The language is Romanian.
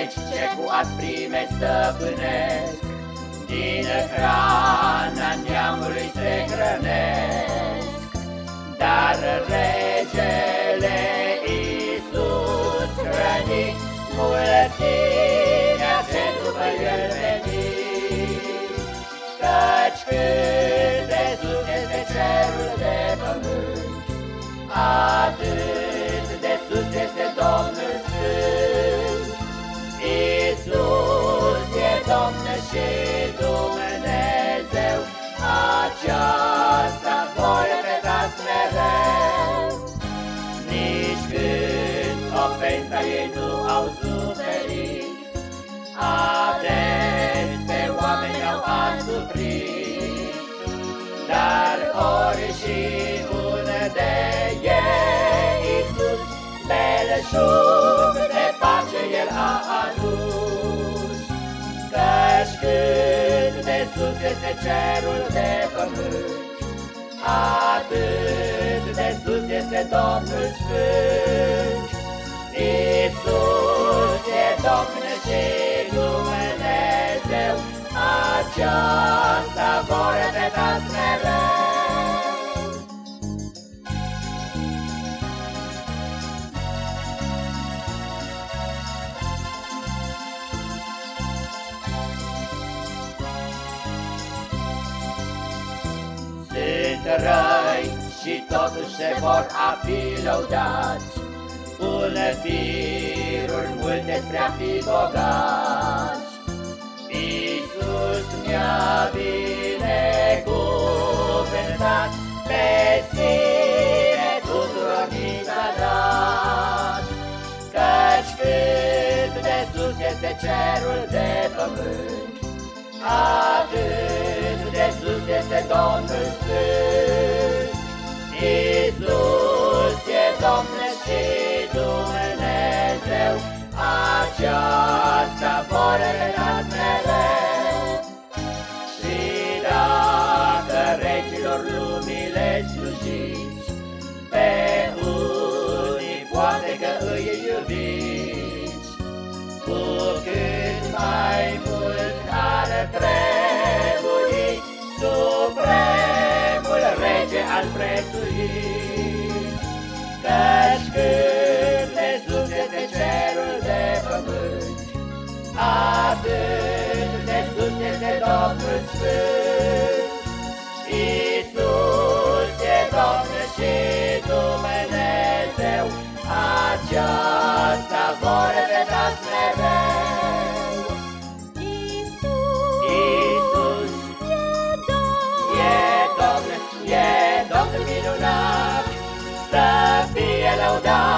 regi ce cu asprime stăpânesc, Din hrana neamului se hrănesc. Dar regele Iisus hrăni mulțimea ce după el veni, Căci cât de sus este cerul de pământ, atât ofensa ei nu au suferit, ades pe oameni au asuprit, dar ori și unde e Iisus, belșug de pace El a adus. Căci cât de sus este cerul de pământ, Atât de sus este Domnul Sfânt. Iisus e Domn și Dumnezeu, Aceasta vor repetați mereu. sunt răi și totuși se vor afi lăudați, Până firuri multe spre a fi bogați. Iisus mi-a binecuvântat, Pe sine tuturor mi s-a dat, Căci cât de sus este cerul de pământ, Atât de sus este Domnul Sfânt, Aceasta vor renați mereu. Și dacă regilor lumii le slujiți, Pe unii poate că îi iubiți, Cu cât mai mult ar trebui Supremul rege al prețuit, Atât de sus este Domnul Sfânt. Iisus e Domn și Dumnezeu, Aceasta vor repetați mereu. Iisus, Iisus e Domn, e Domn, e Domn minunat, Să fie lăudat.